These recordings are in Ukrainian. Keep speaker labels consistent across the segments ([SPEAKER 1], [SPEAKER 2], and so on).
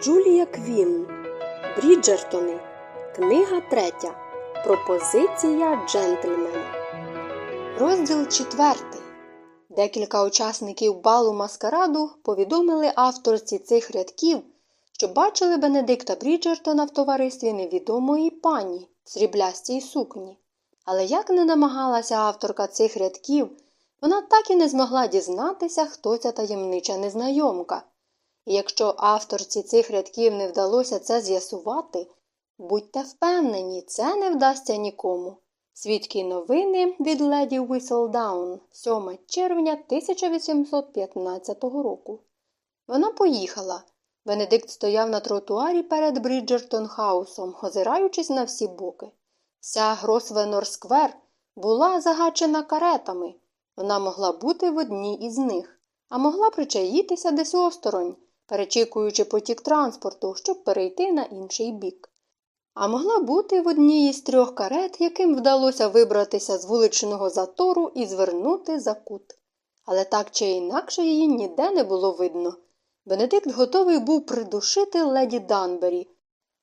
[SPEAKER 1] Джулія Квін. Бріджертони. Книга третя. Пропозиція джентльмена. Розділ четвертий. Декілька учасників балу маскараду повідомили авторці цих рядків, що бачили Бенедикта Бріджертона в товаристві невідомої пані в сріблястій сукні. Але як не намагалася авторка цих рядків, вона так і не змогла дізнатися, хто ця таємнича незнайомка. І якщо авторці цих рядків не вдалося це з'ясувати, будьте впевнені, це не вдасться нікому. Світські новини від леді Віслдаун, 7 червня 1815 року. Вона поїхала. Бенедикт стояв на тротуарі перед Бріджертон Хаусом, озираючись на всі боки. Вся Гросвенор Сквер була загачена каретами. Вона могла бути в одній із них, а могла причаїтися десь осторонь, перечікуючи потік транспорту, щоб перейти на інший бік. А могла бути в одній із трьох карет, яким вдалося вибратися з вуличного затору і звернути за кут. Але так чи інакше її ніде не було видно. Бенедикт готовий був придушити леді Данбері,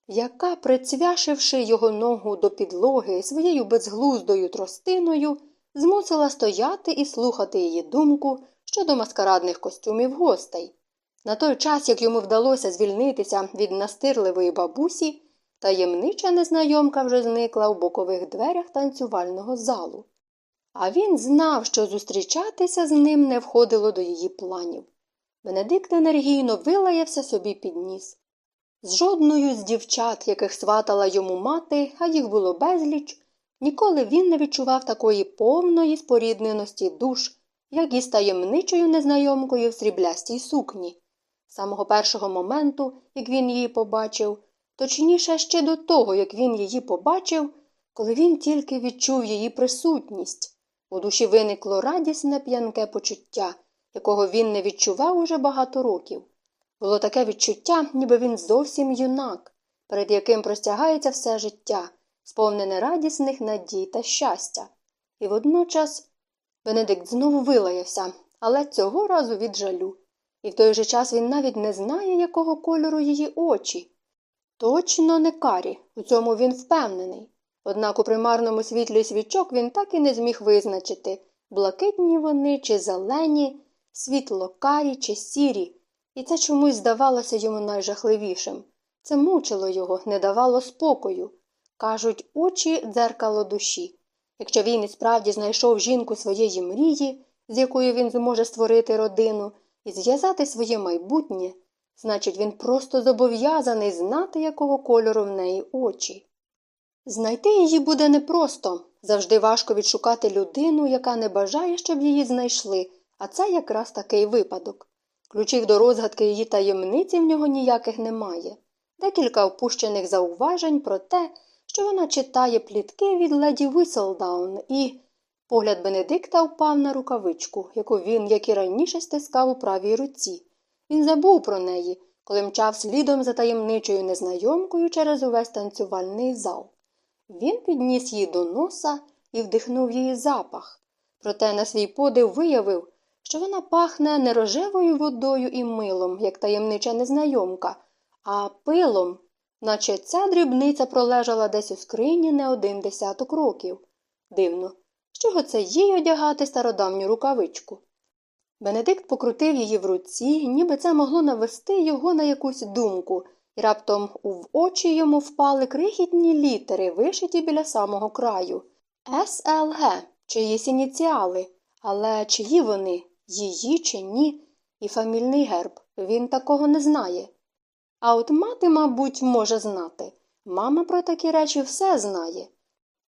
[SPEAKER 1] яка, прицвяшивши його ногу до підлоги своєю безглуздою тростиною, змусила стояти і слухати її думку щодо маскарадних костюмів гостей. На той час, як йому вдалося звільнитися від настирливої бабусі, таємнича незнайомка вже зникла в бокових дверях танцювального залу. А він знав, що зустрічатися з ним не входило до її планів. Бенедикт енергійно вилаявся собі під ніс. З жодною з дівчат, яких сватала йому мати, а їх було безліч, ніколи він не відчував такої повної спорідненості душ, як із таємничою незнайомкою в сріблястій сукні. З самого першого моменту, як він її побачив, точніше ще до того, як він її побачив, коли він тільки відчув її присутність. У душі виникло радісне п'янке почуття, якого він не відчував уже багато років. Було таке відчуття, ніби він зовсім юнак, перед яким простягається все життя, сповнене радісних надій та щастя. І водночас Бенедикт знову вилаявся, але цього разу від жалю. І в той же час він навіть не знає, якого кольору її очі. Точно не карі, у цьому він впевнений. Однак у примарному світлі свічок він так і не зміг визначити, блакитні вони чи зелені, світло карі чи сірі, і це чомусь здавалося йому найжахливішим. Це мучило його, не давало спокою. Кажуть, очі дзеркало душі. Якщо він і справді знайшов жінку своєї мрії, з якою він зможе створити родину і зв'язати своє майбутнє, значить, він просто зобов'язаний знати, якого кольору в неї очі. Знайти її буде непросто завжди важко відшукати людину, яка не бажає, щоб її знайшли, а це якраз такий випадок. Ключів до розгадки її таємниці в нього ніяких немає. Декілька впущених зауважень про те, що вона читає плітки від леді Віселдаун, і погляд Бенедикта впав на рукавичку, яку він, як і раніше, стискав у правій руці. Він забув про неї, коли мчав слідом за таємничою незнайомкою через увесь танцювальний зал. Він підніс її до носа і вдихнув її запах, проте на свій подив виявив, що вона пахне не рожевою водою і милом, як таємнича незнайомка, а пилом, наче ця дрібниця пролежала десь у скрині не один десяток років. Дивно, чого це їй одягати стародавню рукавичку? Бенедикт покрутив її в руці, ніби це могло навести його на якусь думку, і раптом в очі йому впали крихітні літери, вишиті біля самого краю. СЛГ, чиїсь ініціали, але чиї вони, її чи ні, і фамільний герб, він такого не знає. А от мати, мабуть, може знати. Мама про такі речі все знає.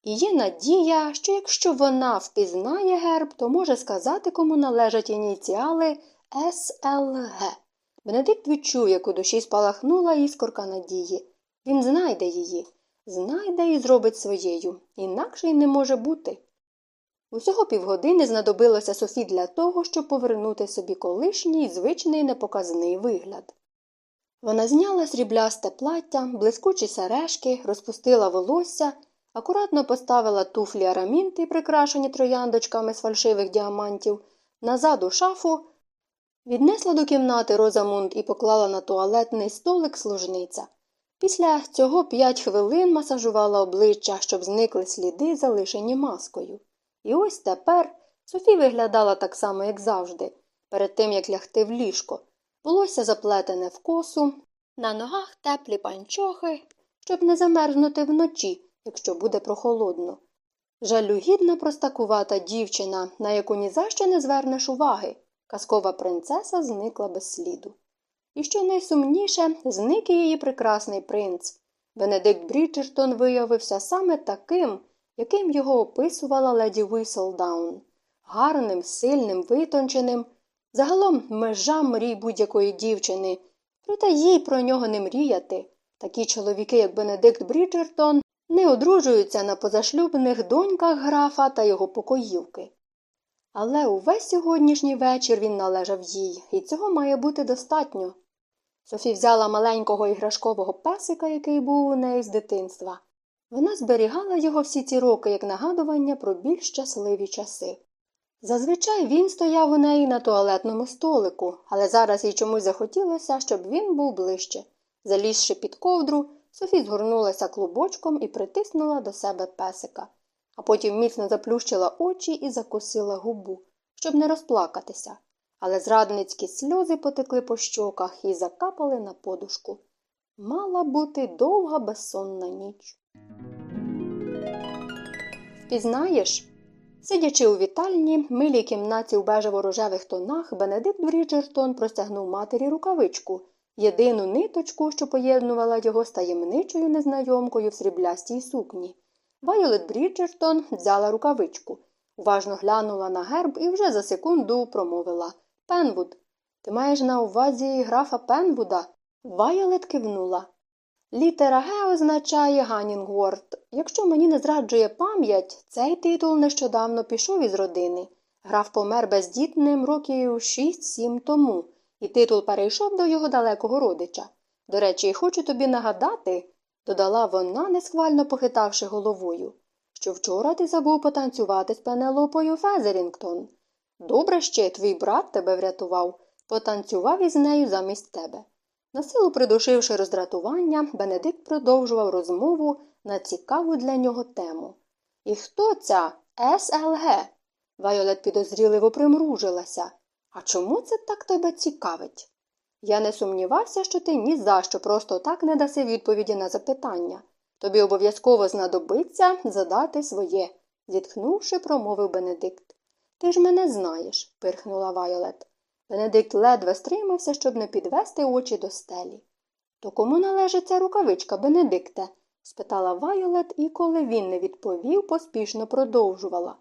[SPEAKER 1] І є надія, що якщо вона впізнає герб, то може сказати, кому належать ініціали СЛГ. Бенедикт відчув, як у душі спалахнула іскорка надії. Він знайде її, знайде і зробить своєю, інакше й не може бути. Усього півгодини знадобилося Софі для того, щоб повернути собі колишній звичний непоказний вигляд. Вона зняла сріблясте плаття, блискучі сережки, розпустила волосся, акуратно поставила туфлі арамінти, прикрашені трояндочками з фальшивих діамантів, назад у шафу Віднесла до кімнати Розамунд і поклала на туалетний столик служниця. Після цього п'ять хвилин масажувала обличчя, щоб зникли сліди, залишені маскою. І ось тепер Софі виглядала так само, як завжди, перед тим як лягти в ліжко. Волосся заплетене в косу, на ногах теплі панчохи, щоб не замерзнути вночі, якщо буде прохолодно. Жалюгідна простакувата дівчина, на яку ні за що не звернеш уваги. Казкова принцеса зникла без сліду. І що найсумніше, зник і її прекрасний принц. Бенедикт Бріджертон виявився саме таким, яким його описувала леді Віселдаун. гарним, сильним, витонченим, загалом межа мрій будь-якої дівчини, проте їй про нього не мріяти. Такі чоловіки, як Бенедикт Бріджертон, не одружуються на позашлюбних доньках графа та його покоївки. Але увесь сьогоднішній вечір він належав їй, і цього має бути достатньо. Софі взяла маленького іграшкового песика, який був у неї з дитинства. Вона зберігала його всі ці роки як нагадування про більш щасливі часи. Зазвичай він стояв у неї на туалетному столику, але зараз їй чомусь захотілося, щоб він був ближче. Залізши під ковдру, Софі згорнулася клубочком і притиснула до себе песика, а потім міцно заплющила очі і закусила губу, щоб не розплакатися. Але зрадницькі сльози потекли по щоках і закапали на подушку. Мала бути довга безсонна ніч. Впізнаєш? Сидячи у вітальні, милій кімнаті у бежево-рожевих тонах, Бенедикт Бріджертон простягнув матері рукавичку, єдину ниточку, що поєднувала його з таємничою незнайомкою в сріблястій сукні. Вайолет Бріджертон взяла рукавичку, уважно глянула на герб і вже за секунду промовила Пенвуд. Ти маєш на увазі графа Пенвуда? Вайолет кивнула. Літера Г означає Ганінгворд. Якщо мені не зраджує пам'ять, цей титул нещодавно пішов із родини. Граф помер бездітним років 6-7 тому, і титул перейшов до його далекого родича. До речі, хочу тобі нагадати, додала вона, несхвально похитавши головою, що вчора ти забув потанцювати з Пенелопою Фезерінгтон. Добре ще твій брат тебе врятував, потанцював із нею замість тебе. Насилу придушивши роздратування, Бенедикт продовжував розмову на цікаву для нього тему. І хто ця СЛГ? Вайолет підозріливо примружилася. А чому це так тебе цікавить? Я не сумнівався, що ти ні за що просто так не даси відповіді на запитання. Тобі обов'язково знадобиться задати своє, зітхнувши, промовив Бенедикт. Ти ж мене знаєш, пирхнула Вайолет. Бенедикт ледве стримався, щоб не підвести очі до стелі. То кому належить ця рукавичка, Бенедикте? спитала Вайолет, і коли він не відповів, поспішно продовжувала.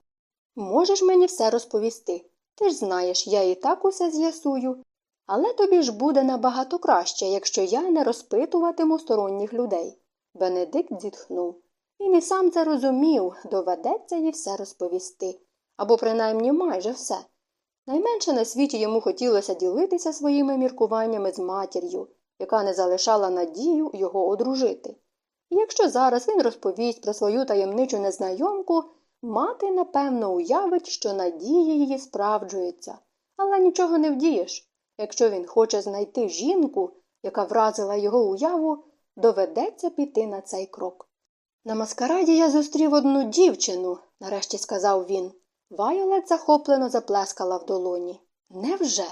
[SPEAKER 1] Можеш мені все розповісти. Ти ж знаєш, я і так усе з'ясую. Але тобі ж буде набагато краще, якщо я не розпитуватиму сторонніх людей. Бенедикт зітхнув. Він і сам це розумів, доведеться їй все розповісти. Або принаймні майже все. Найменше на світі йому хотілося ділитися своїми міркуваннями з матір'ю, яка не залишала надію його одружити. І якщо зараз він розповість про свою таємничу незнайомку, мати, напевно, уявить, що надії її справджуються, але нічого не вдієш. Якщо він хоче знайти жінку, яка вразила його уяву, доведеться піти на цей крок. На маскараді я зустрів одну дівчину, нарешті сказав він. Вайолет захоплено заплескала в долоні. Невже?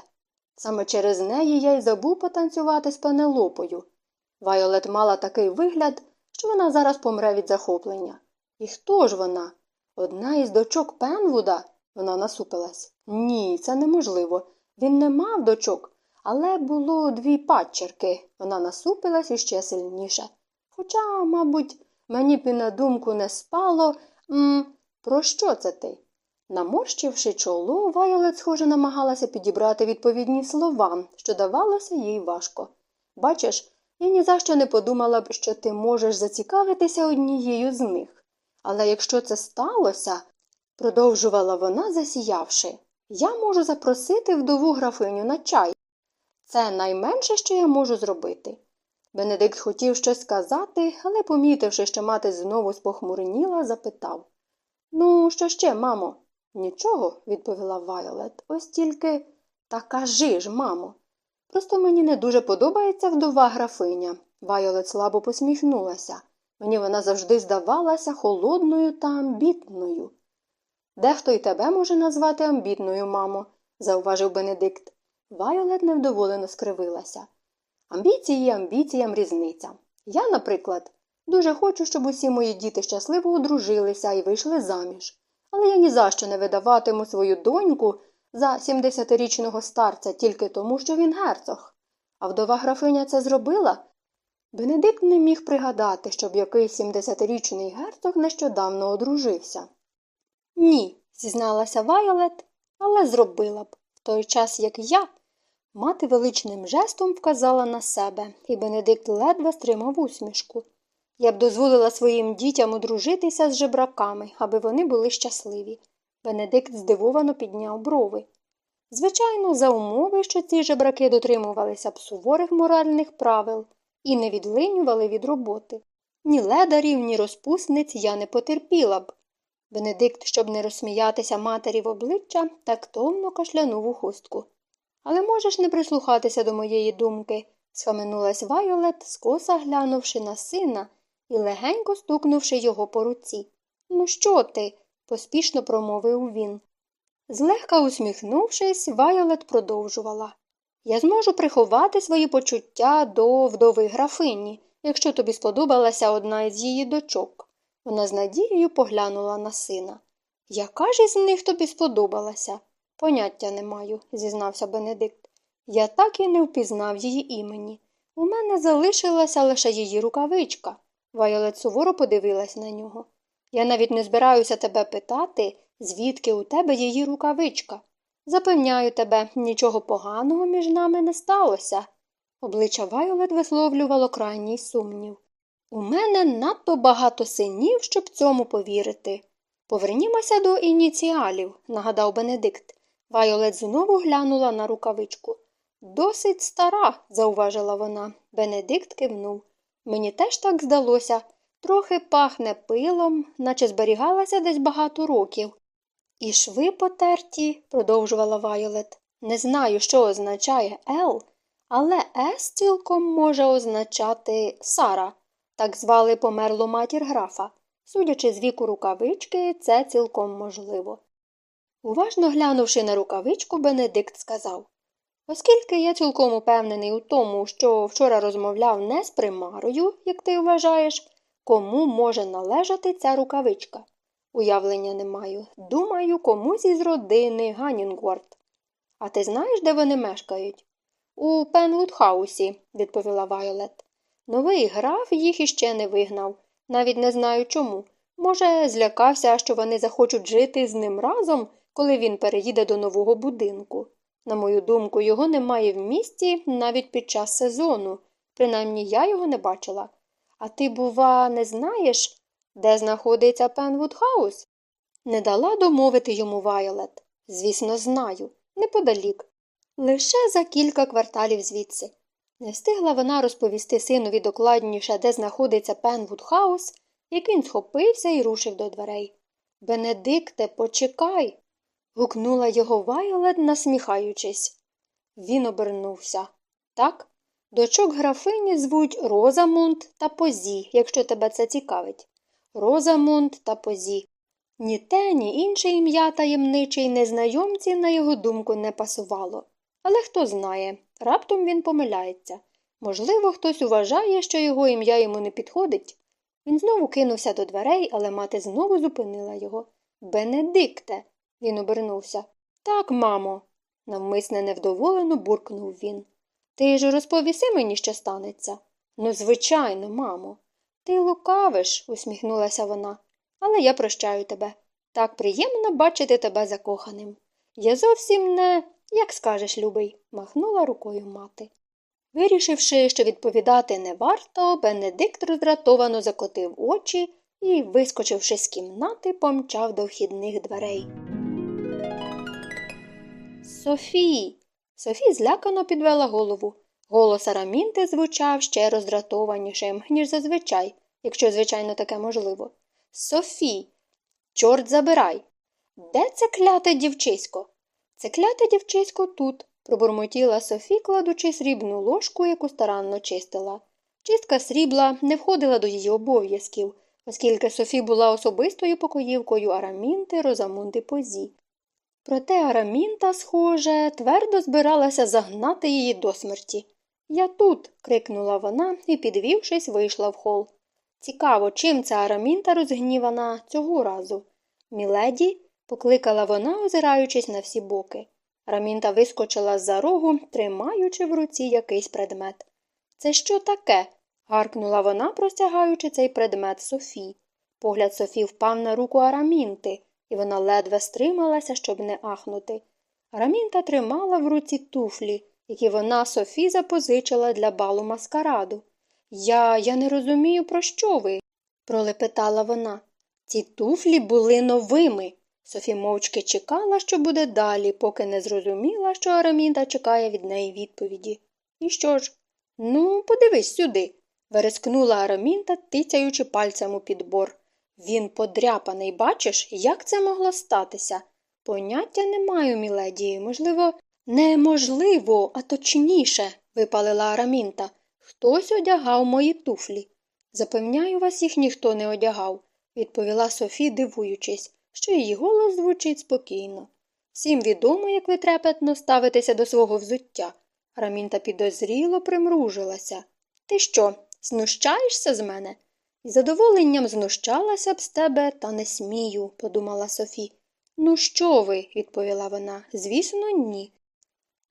[SPEAKER 1] Саме через неї я й забув потанцювати з пенелопою. Вайолет мала такий вигляд, що вона зараз помре від захоплення. І хто ж вона? Одна із дочок Пенвуда? Вона насупилась. Ні, це неможливо. Він не мав дочок, але було дві падчерки. Вона насупилась іще сильніше. Хоча, мабуть, мені б і на думку не спало. М про що це ти? Наморщивши чоло, Вайолет, схоже, намагалася підібрати відповідні слова, що давалося їй важко. Бачиш, я ні за що не подумала б, що ти можеш зацікавитися однією з них. Але якщо це сталося, продовжувала вона, засіявши, я можу запросити вдову графиню на чай. Це найменше, що я можу зробити. Бенедикт хотів щось сказати, але, помітивши, що мати знову спохмурніла, запитав Ну, що ще, мамо? Нічого, відповіла Вайолет, ось тільки Та кажи ж, мамо. Просто мені не дуже подобається вдова графиня. Вайолет слабо посміхнулася. Мені вона завжди здавалася холодною та амбітною. Дехто й тебе може назвати амбітною, мамо, зауважив Бенедикт. Вайолет невдоволено скривилася. Амбіції і амбіціям різниця. Я, наприклад, дуже хочу, щоб усі мої діти щасливо одружилися і вийшли заміж. Але я ні за що не видаватиму свою доньку за 70-річного старця тільки тому, що він герцог. А вдова графиня це зробила? Бенедикт не міг пригадати, щоб якийсь 70-річний герцог нещодавно одружився. Ні, зізналася Вайолет, але зробила б, в той час, як я. Мати величним жестом вказала на себе, і Бенедикт ледве стримав усмішку. Я б дозволила своїм дітям одружитися з жебраками, аби вони були щасливі. Бенедикт здивовано підняв брови. Звичайно, за умови, що ці жебраки дотримувалися б суворих моральних правил і не відлинювали від роботи. Ні ледарів, ні розпусниць я не потерпіла б. Бенедикт, щоб не розсміятися матері в обличчя, тактовно кашлянув у хустку. Але можеш не прислухатися до моєї думки, схаменулась Вайолет, скоса глянувши на сина і легенько стукнувши його по руці. Ну, що ти? поспішно промовив він. Злегка усміхнувшись, Вайолет продовжувала. Я зможу приховати свої почуття до вдови графині, якщо тобі сподобалася одна із її дочок. Вона з надією поглянула на сина. Яка ж із них тобі сподобалася? Поняття не маю, зізнався Бенедикт. Я так і не впізнав її імені. У мене залишилася лише її рукавичка. Вайолет суворо подивилась на нього. Я навіть не збираюся тебе питати, звідки у тебе її рукавичка. Запевняю тебе, нічого поганого між нами не сталося. Обличчя Вайолет висловлювало крайній сумнів. У мене надто багато синів, щоб цьому повірити. Повернімося до ініціалів, нагадав Бенедикт. Вайолет знову глянула на рукавичку. Досить стара, зауважила вона. Бенедикт кивнув. Мені теж так здалося. Трохи пахне пилом, наче зберігалася десь багато років. І шви потерті, продовжувала Вайолет. Не знаю, що означає Л, але С цілком може означати Сара, так звали померлу матір графа. Судячи з віку рукавички, це цілком можливо. Уважно глянувши на рукавичку, Бенедикт сказав Оскільки я цілком упевнений у тому, що вчора розмовляв не з примарою, як ти вважаєш, кому може належати ця рукавичка. Уявлення не маю. Думаю, комусь із родини Ганінгворд. А ти знаєш, де вони мешкають? У Пенвудхаусі, відповіла Вайолет. Новий граф їх іще не вигнав. Навіть не знаю чому. Може, злякався, що вони захочуть жити з ним разом, коли він переїде до нового будинку. На мою думку, його немає в місті навіть під час сезону, принаймні я його не бачила. А ти, бува, не знаєш, де знаходиться Пенвудхаус? Не дала домовити йому Вайолет. Звісно, знаю, неподалік. Лише за кілька кварталів звідси. Не встигла вона розповісти синові докладніше, де знаходиться Пенвудхаус, як він схопився і рушив до дверей. Бенедикте, почекай. гукнула його Вайолет, насміхаючись. Він обернувся. Так, дочок графині звуть Розамунд та Позі, якщо тебе це цікавить. Розамунд та Позі. Ні те, ні інше ім'я таємничий незнайомці, на його думку, не пасувало. Але хто знає, раптом він помиляється. Можливо, хтось вважає, що його ім'я йому не підходить. Він знову кинувся до дверей, але мати знову зупинила його. Бенедикте. Він обернувся. Так, мамо, навмисне невдоволено буркнув він. Ти ж розповіси мені, що станеться. Ну, звичайно, мамо. Ти лукавиш, усміхнулася вона, але я прощаю тебе. Так приємно бачити тебе закоханим. Я зовсім не, як скажеш, любий, махнула рукою мати. Вирішивши, що відповідати не варто, Бенедикт роздратовано закотив очі і, вискочивши з кімнати, помчав до вхідних дверей. Софі. Софі злякано підвела голову. Голос Арамінти звучав ще роздратованішим, ніж зазвичай, якщо, звичайно, таке можливо. Софі, чорт забирай. Де це кляте дівчисько? Це кляте дівчисько тут, пробурмотіла Софі, кладучи срібну ложку, яку старанно чистила. Чистка срібла не входила до її обов'язків, оскільки Софі була особистою покоївкою Арамінти Розамунди Позі. Проте Арамінта, схоже, твердо збиралася загнати її до смерті. Я тут. крикнула вона і, підвівшись, вийшла в хол. Цікаво, чим ця Арамінта розгнівана цього разу. Міледі, покликала вона, озираючись на всі боки. Арамінта вискочила з за рогу, тримаючи в руці якийсь предмет. Це що таке? гаркнула вона, простягаючи цей предмет Софі. Погляд Софі впав на руку Арамінти, і вона ледве стрималася, щоб не ахнути. Арамінта тримала в руці туфлі, які вона Софі запозичила для балу маскараду. Я я не розумію, про що ви, пролепетала вона. Ці туфлі були новими. Софі мовчки чекала, що буде далі, поки не зрозуміла, що Арамінта чекає від неї відповіді. І що ж? Ну, подивись сюди, верескнула Арамінта, тицяючи пальцем у підбор. Він подряпаний, бачиш, як це могло статися? Поняття не маю, міледі, можливо, неможливо, а точніше, випалила Арамінта. Хтось одягав мої туфлі. Запевняю вас, їх ніхто не одягав, відповіла Софі, дивуючись, що її голос звучить спокійно. Всім відомо, як ви трепетно ставитеся до свого взуття. Рамінта підозріло примружилася. Ти що, знущаєшся з мене? Із задоволенням знущалася б з тебе, та не смію, подумала Софі. Ну, що ви? відповіла вона. Звісно, ні.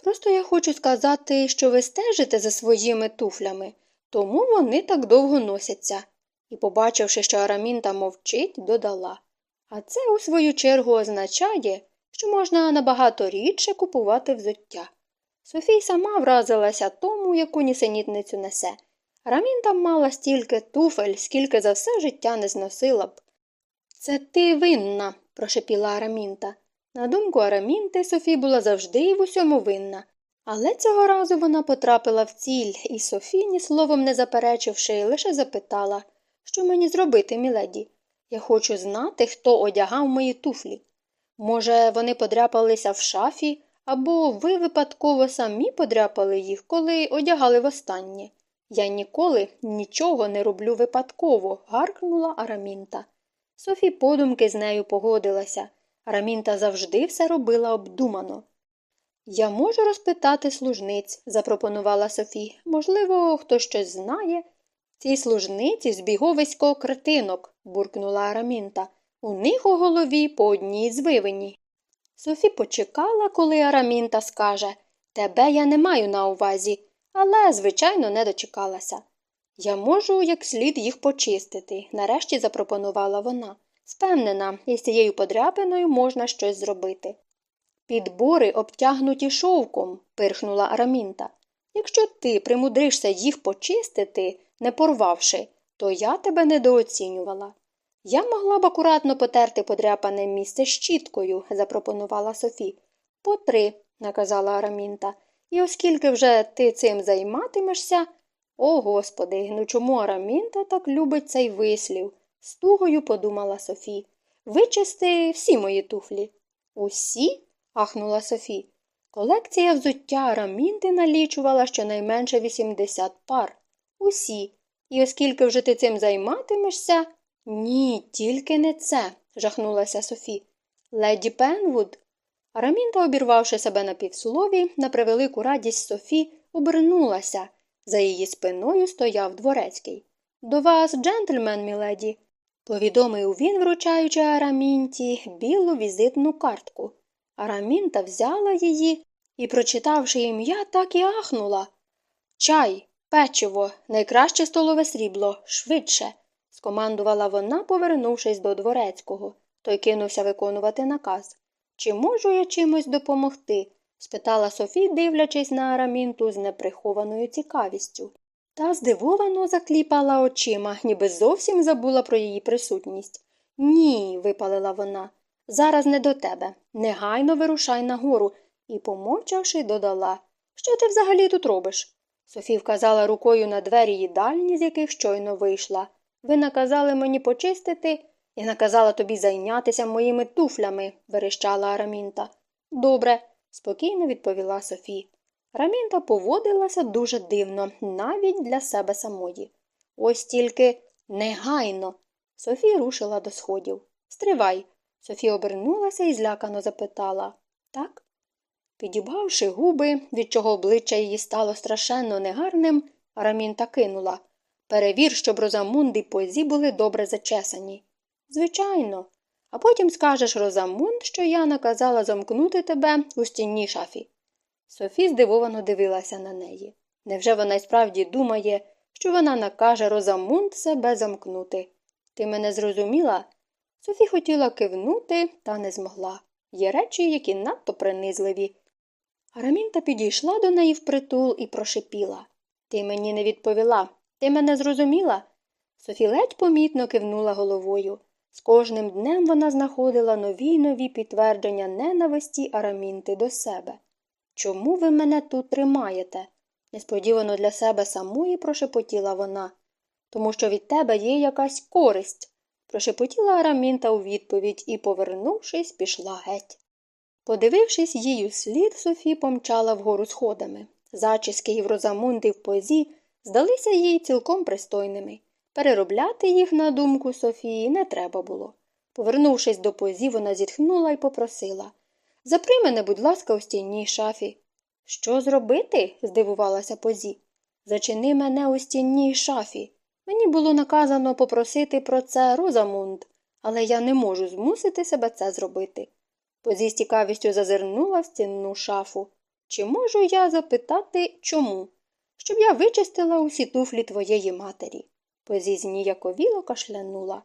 [SPEAKER 1] Просто я хочу сказати, що ви стежите за своїми туфлями, тому вони так довго носяться. І, побачивши, що Арамінта мовчить, додала. А це, у свою чергу, означає, що можна набагато рідше купувати взуття. Софій сама вразилася тому, яку нісенітницю несе. Рамінта мала стільки туфель, скільки за все життя не зносила б. Це ти винна, прошепіла Арамінта. На думку Арамінти, Софі була завжди і в усьому винна. Але цього разу вона потрапила в ціль, і Софі, ні словом не заперечивши, лише запитала, що мені зробити, міледі? Я хочу знати, хто одягав мої туфлі. Може, вони подряпалися в шафі, або ви випадково самі подряпали їх, коли одягали востаннє. Я ніколи нічого не роблю випадково, гаркнула Арамінта. Софі подумки з нею погодилася. Арамінта завжди все робила обдумано. Я можу розпитати служниць, запропонувала Софі. Можливо, хто щось знає. Ці служниці збіговисько кретинок, буркнула Арамінта. У них у голові по одній звивині. Софі почекала, коли Арамінта скаже Тебе я не маю на увазі, але, звичайно, не дочекалася. Я можу як слід їх почистити, нарешті запропонувала вона. Впевнена, із цією подряпиною можна щось зробити. Підбори обтягнуті шовком, пирхнула Арамінта. Якщо ти примудришся їх почистити, не порвавши, то я тебе недооцінювала. Я могла б акуратно потерти подряпане місце щіткою, запропонувала Софі. По три, наказала Арамінта. І оскільки вже ти цим займатимешся. О, господи, ну чому Арамінта так любить цей вислів? Стугою подумала Софі. Вичисти всі мої туфлі. Усі? ахнула Софі. Колекція взуття Арамінти налічувала щонайменше 80 пар. Усі. І оскільки вже ти цим займатимешся. Ні, тільки не це, жахнулася Софі. Леді Пенвуд. Арамінта, обірвавши себе на півслові, на превелику радість Софі, обернулася. За її спиною стояв дворецький. До вас, джентльмен, міледі, повідомив він, вручаючи Арамінті білу візитну картку. Арамінта взяла її і, прочитавши ім'я, так і ахнула. Чай, печиво, найкраще столове срібло, швидше, скомандувала вона, повернувшись до дворецького. Той кинувся виконувати наказ. Чи можу я чимось допомогти? спитала Софі, дивлячись на Арамінту з неприхованою цікавістю. Та здивовано закліпала очима, ніби зовсім забула про її присутність. Ні, випалила вона. Зараз не до тебе. Негайно вирушай нагору і, помовчавши, додала Що ти взагалі тут робиш? Софі вказала рукою на двері їдальні, з яких щойно вийшла. Ви наказали мені почистити. Я наказала тобі зайнятися моїми туфлями, верещала Арамінта. Добре, спокійно відповіла Софі. Рамінта поводилася дуже дивно, навіть для себе самої. Ось тільки негайно. Софія рушила до сходів. Стривай. Софія обернулася і злякано запитала Так? Підібгавши губи, від чого обличчя її стало страшенно негарним, Рамінта кинула Перевір, щоб Розамунд і позі були добре зачесані. Звичайно. А потім скажеш Розамунд, що я наказала замкнути тебе у стінній шафі. Софі здивовано дивилася на неї. Невже вона й справді думає, що вона накаже Розамунд себе замкнути? Ти мене зрозуміла? Софі хотіла кивнути, та не змогла. Є речі, які надто принизливі. Арамінта підійшла до неї впритул і прошипіла. Ти мені не відповіла. Ти мене зрозуміла? Софі ледь помітно кивнула головою. З кожним днем вона знаходила нові й нові підтвердження ненависті Арамінти до себе. Чому ви мене тут тримаєте? несподівано для себе самої прошепотіла вона. Тому що від тебе є якась користь, прошепотіла Арамінта у відповідь і, повернувшись, пішла геть. Подивившись її слід, Софі помчала вгору сходами. Зачіски Єврозамунди в позі здалися їй цілком пристойними. Переробляти їх, на думку Софії, не треба було. Повернувшись до позі, вона зітхнула і попросила Запри мене, будь ласка, у стінній шафі. Що зробити? здивувалася позі. Зачини мене у стінній шафі. Мені було наказано попросити про це Розамунд, але я не можу змусити себе це зробити. Позі з цікавістю зазирнула в стінну шафу. Чи можу я запитати чому? Щоб я вичистила усі туфлі твоєї матері. Позі зніяковіло кашлянула.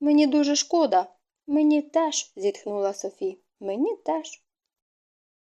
[SPEAKER 1] Мені дуже шкода. Мені теж, зітхнула Софі. Мені теж.